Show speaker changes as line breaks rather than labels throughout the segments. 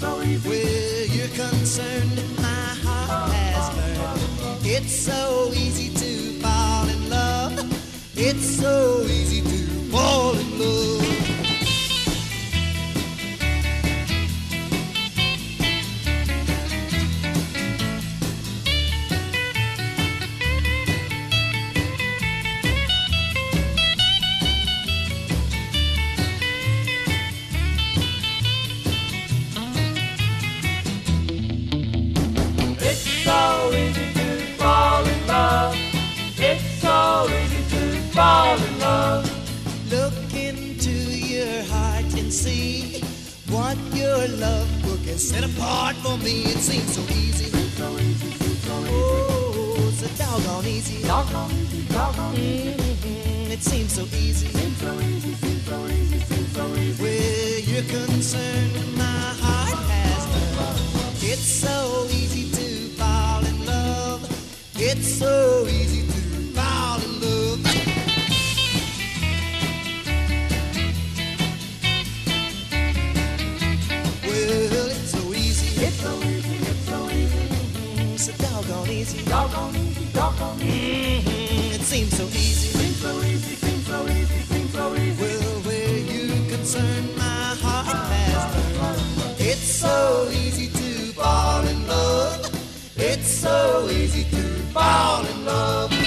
so. Where you're concerned, my heart has learned. It's so easy to fall in love. It's so easy to fall in love. set apart for me. It seems so easy. Oh, so doggone easy. Doggone easy. Doggone easy. It seems so easy. Seems Where you're concerned, my heart has none. It's so easy to fall in love. It's so easy. so easy to fall in love.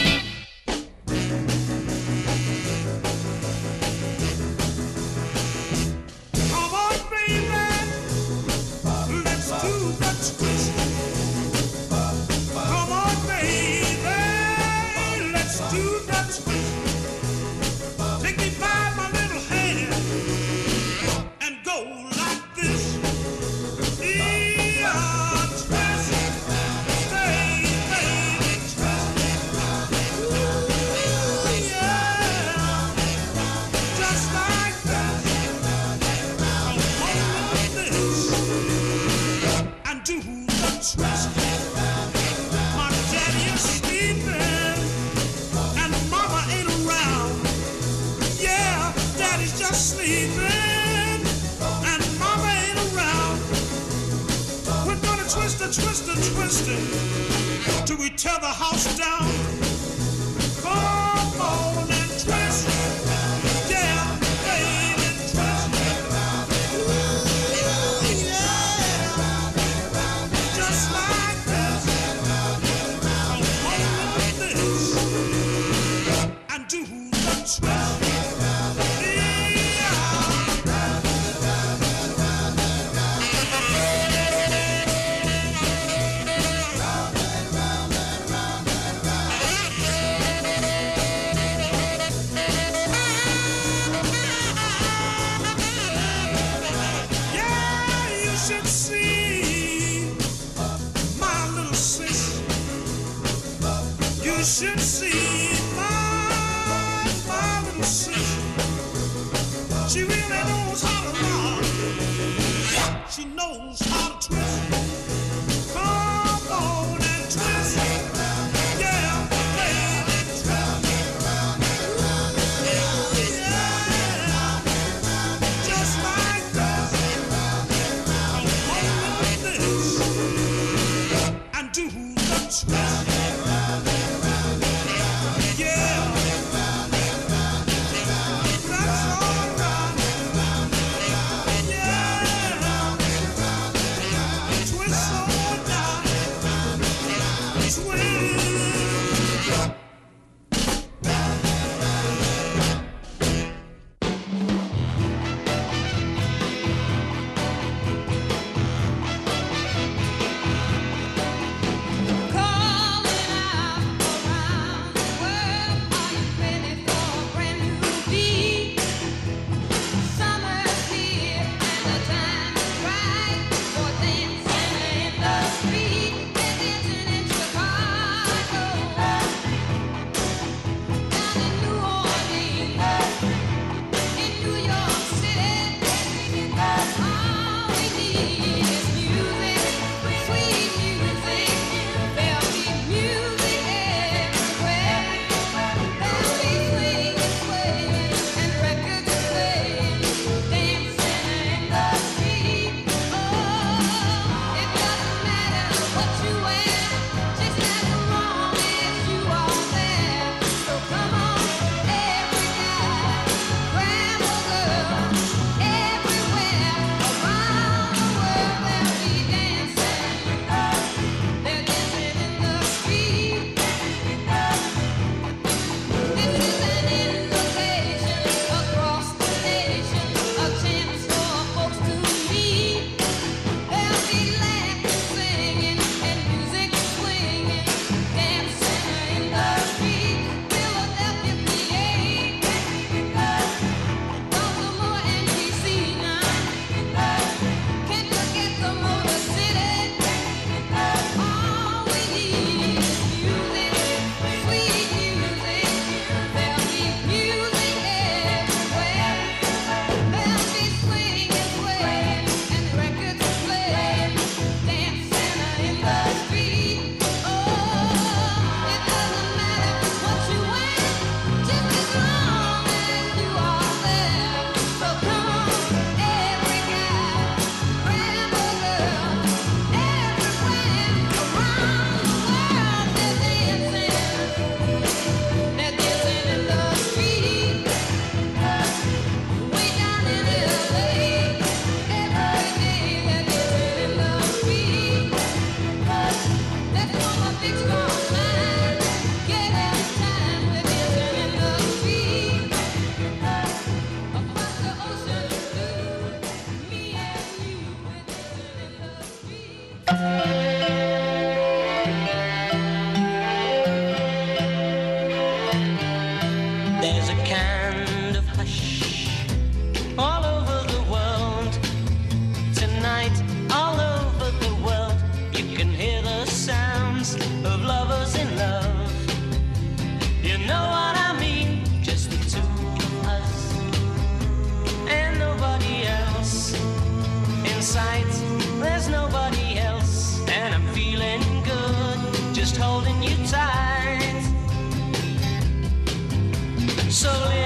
So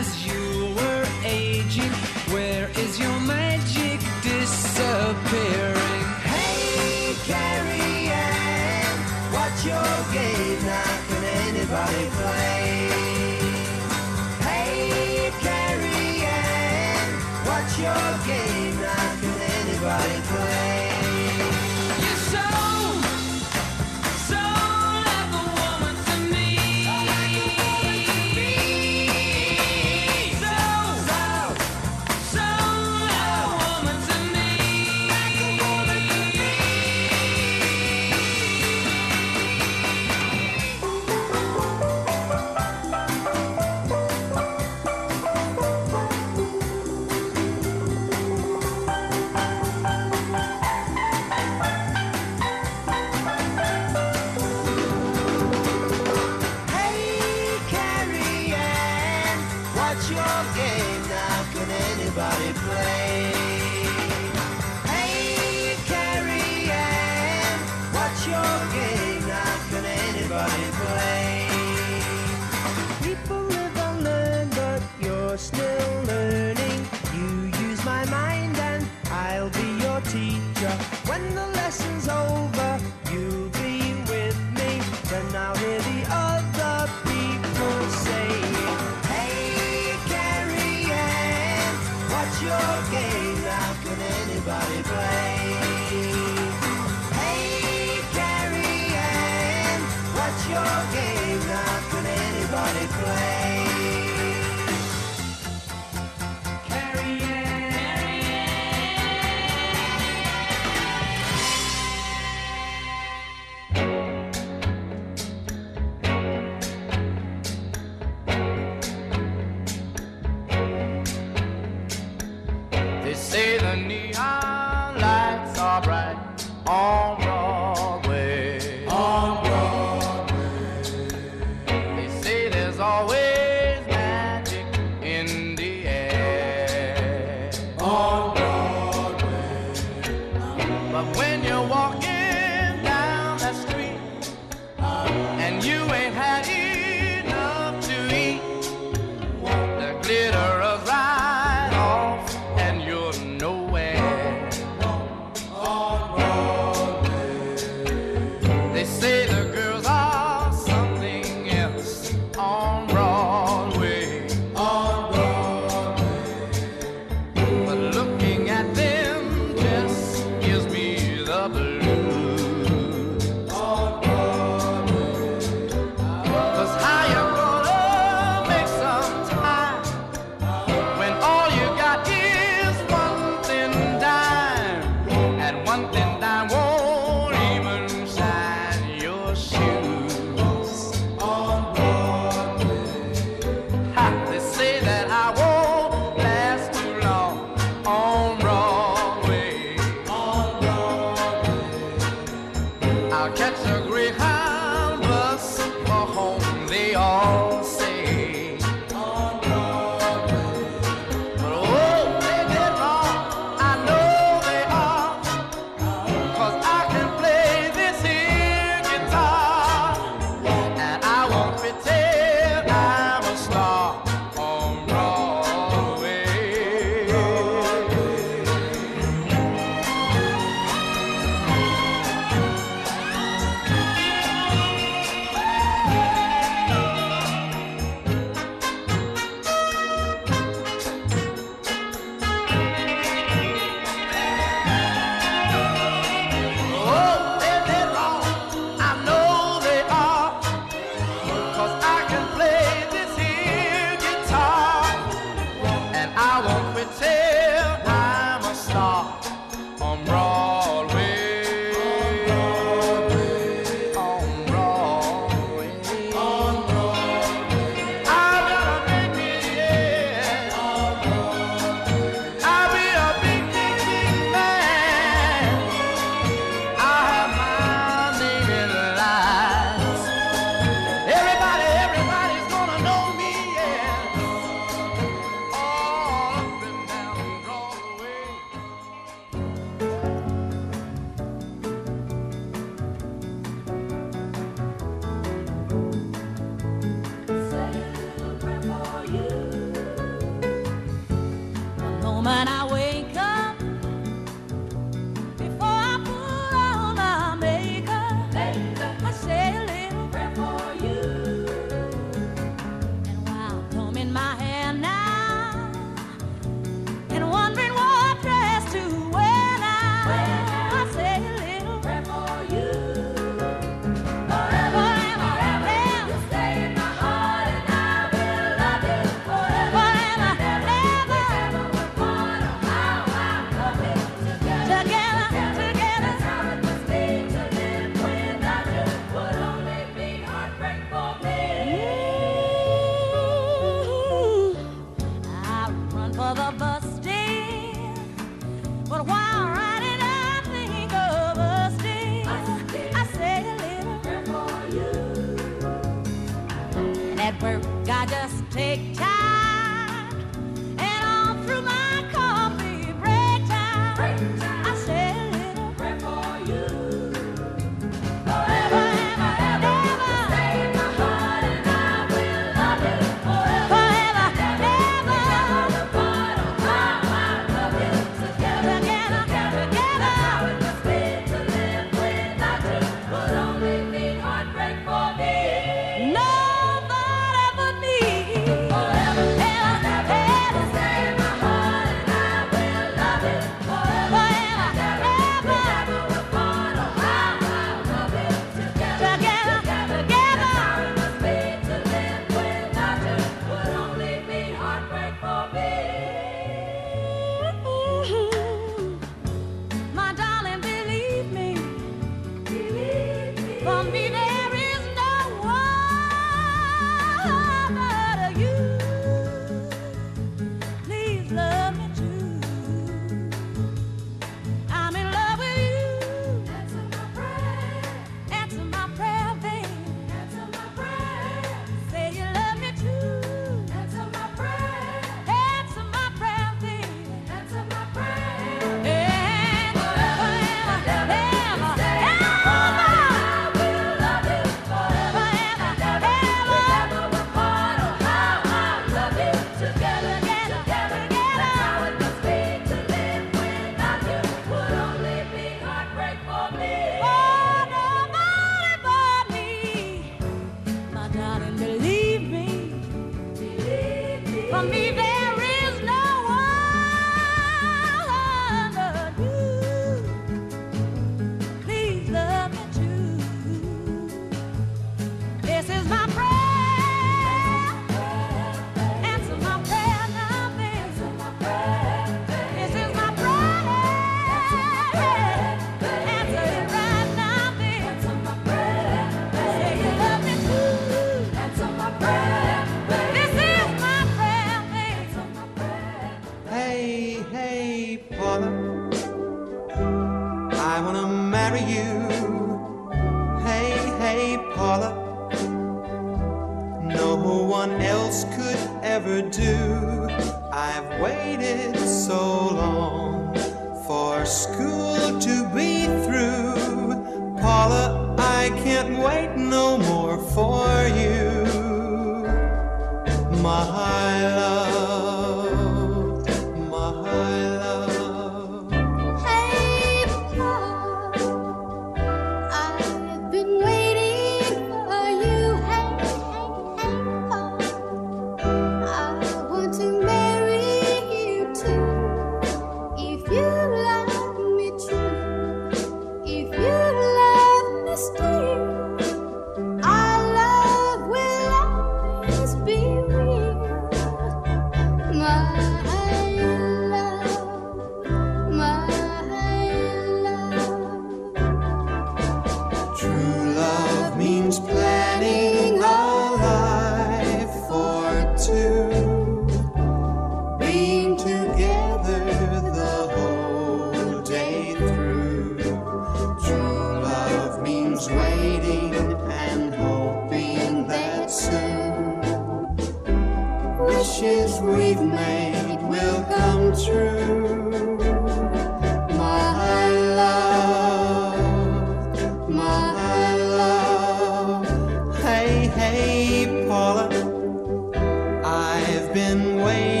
I've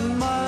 my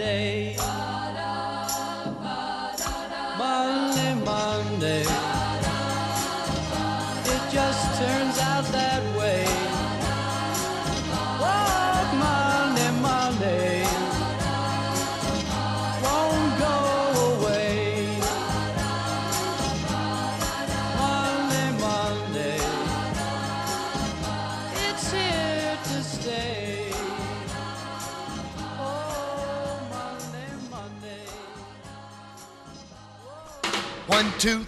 day.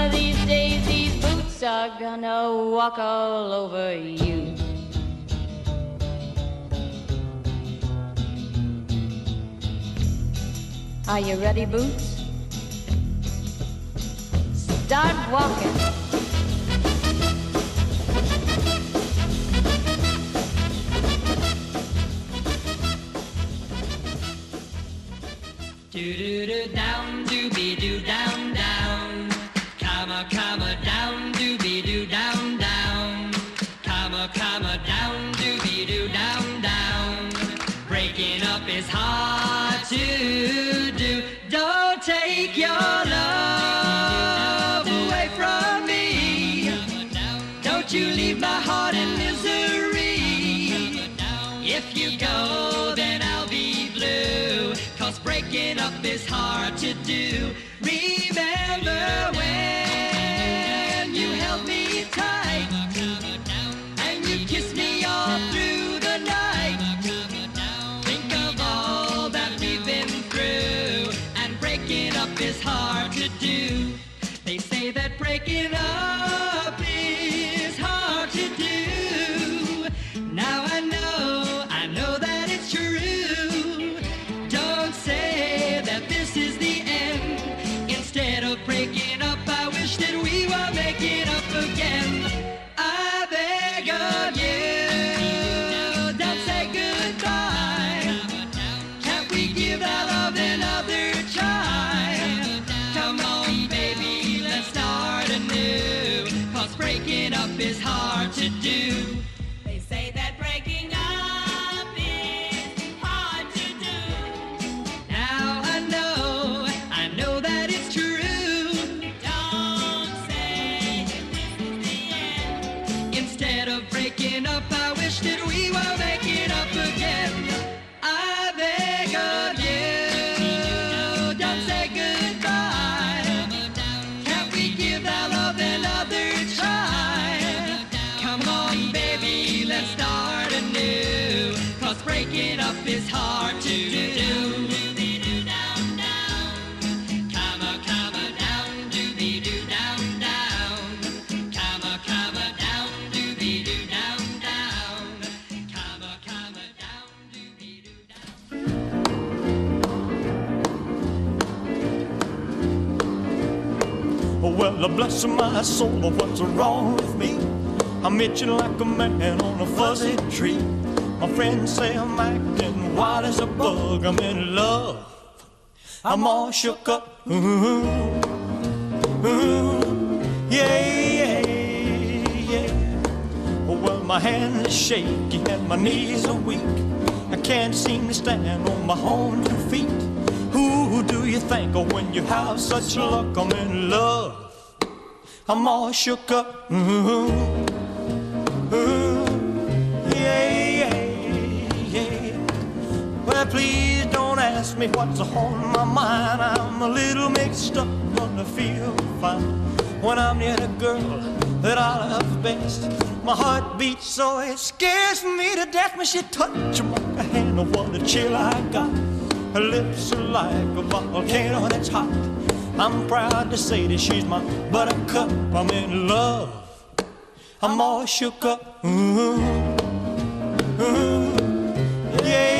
One of these days, these boots are gonna walk all over you. Are you ready, Boots? Start walking.
Do do do down, do be do down down. Comma comma down, do be do down down. Comma comma down, do be do down down. Breaking up is hard to do. Don't take your love away from me. Don't you leave my heart in misery. If you go, then I'll be blue. Cause breaking up is hard to do. Remember when breaking up Breaking up is hard to doo down.
Oh, well, bless my soul, what's wrong with me? I'm itching like a man on a fuzzy tree. My friends say I'm acting wild as a bug. I'm in love. I'm all shook up. Ooh, ooh, yeah, yeah, yeah. Well, my hands are shaky and my knees are weak. I can't seem to stand on my own two feet. Who do you think of when you have such luck? I'm in love. I'm all shook up. Ooh, please don't ask me what's on my mind. I'm a little mixed up, but I feel fine when I'm near the girl that I love best. My heart beats so it scares me to death when she touches my hand. Oh, what a chill I got. Her lips are like a volcano that's hot. I'm proud to say that she's my buttercup. I'm in love. I'm all shook up. Ooh, ooh, yeah.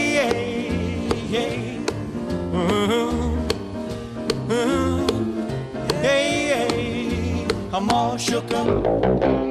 I'm all shook up.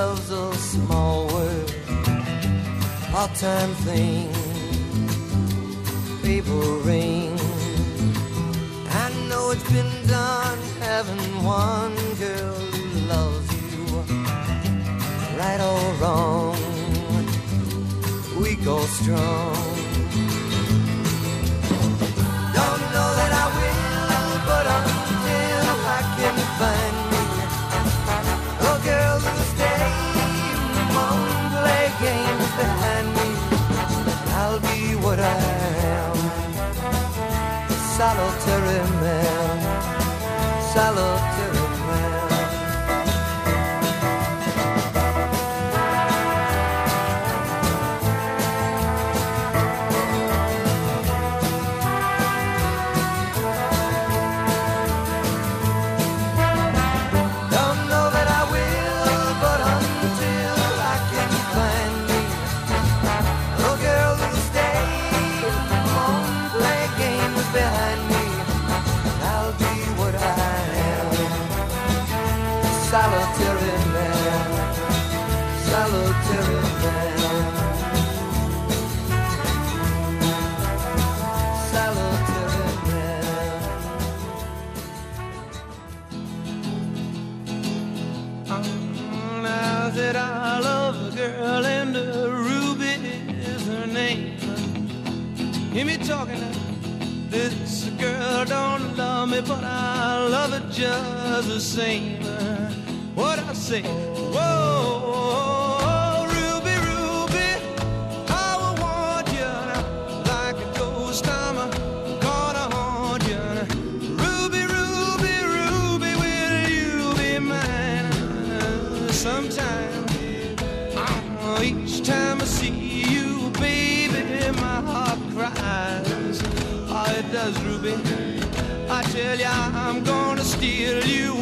love's a small world, part time thing. paper ring. I know it's been done having one girl who loves you, right or wrong, weak or strong. Don't know that I will, but until I can find. behind me, I'll be what I am. Solitary man, solitary.
Hear me talking like this girl don't love me, but I love her just the same. What I say. tell ya I'm gonna steal you.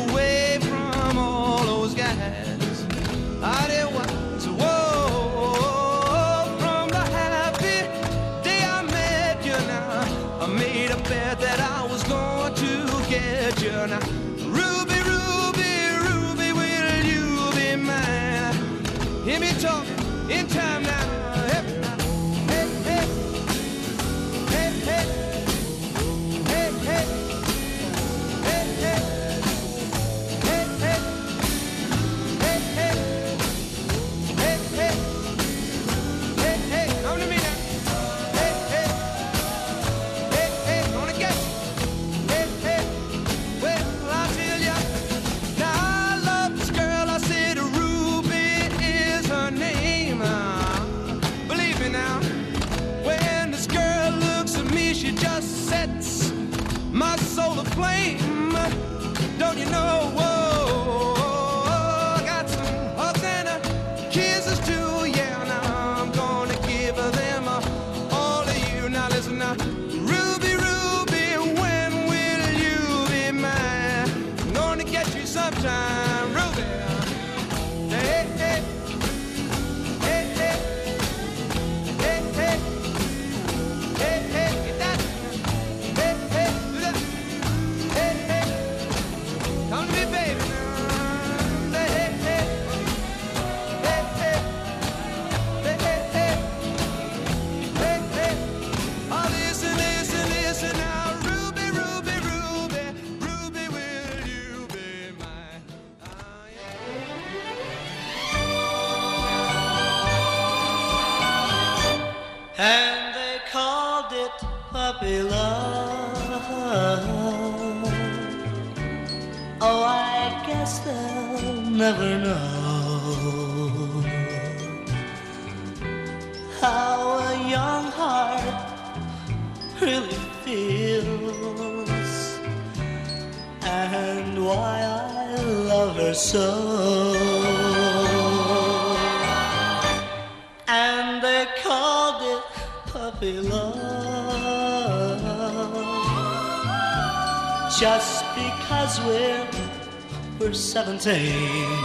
We're 17.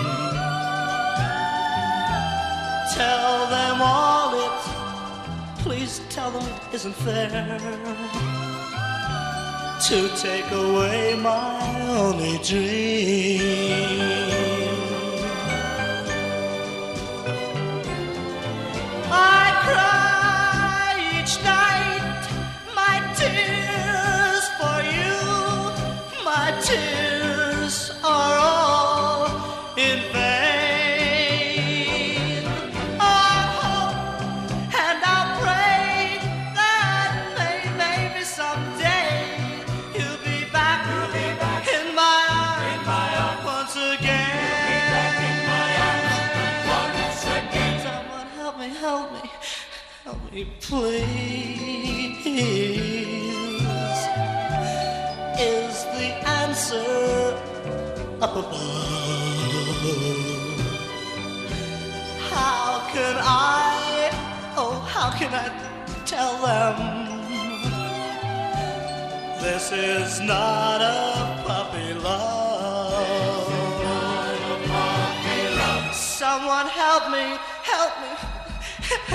Tell them all it, please tell them it isn't fair to take away my only dream. Help me, help me, please. Is the answer up above? How can I, oh, how can I tell them this is not a puppy love? Someone help me, help me,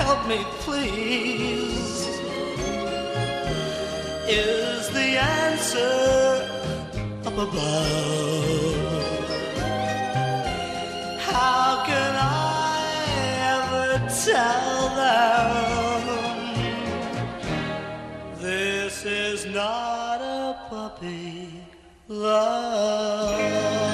help me, please. Is the answer up above? How can I ever tell them this is not a puppy love?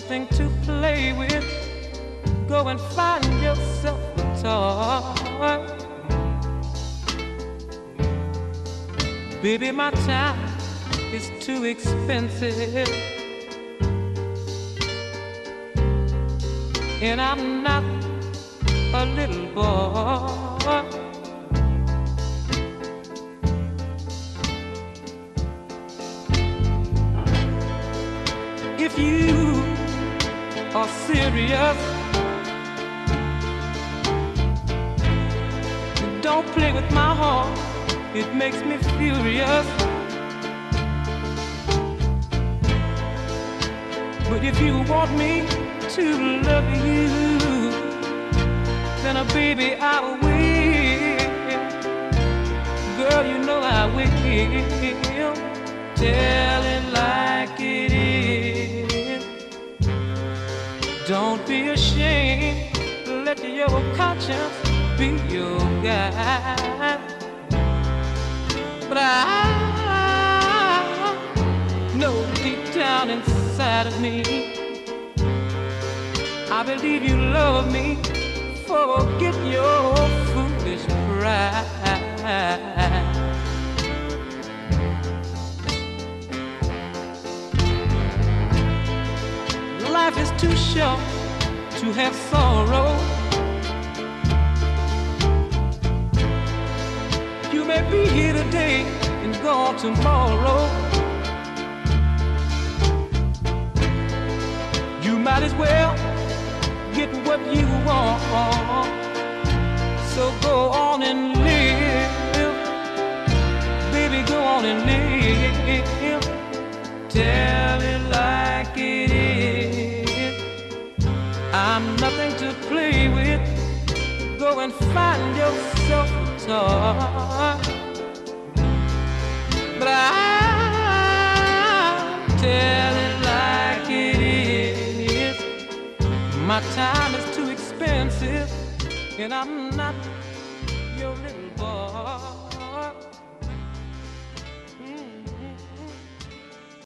Something to play with, go and find yourself a toy. Baby, my time is too expensive. And I'm not a little boy. If you serious, don't play with my heart. It makes me furious. But if you want me to love you, then, uh, baby, I will. Girl, you know I will. Tell it Don't be ashamed. Let your conscience be your guide. But I know deep down inside of me, I believe you love me. Forget your foolish pride. Too short to have sorrow. You may be here today and gone tomorrow. You might as well get what you want. So go on and live. Baby, go on and live. Tell it like it. I'm nothing to play with. Go and find yourself a toy. But I tell it like it is. My time is too expensive, and I'm not